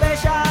special.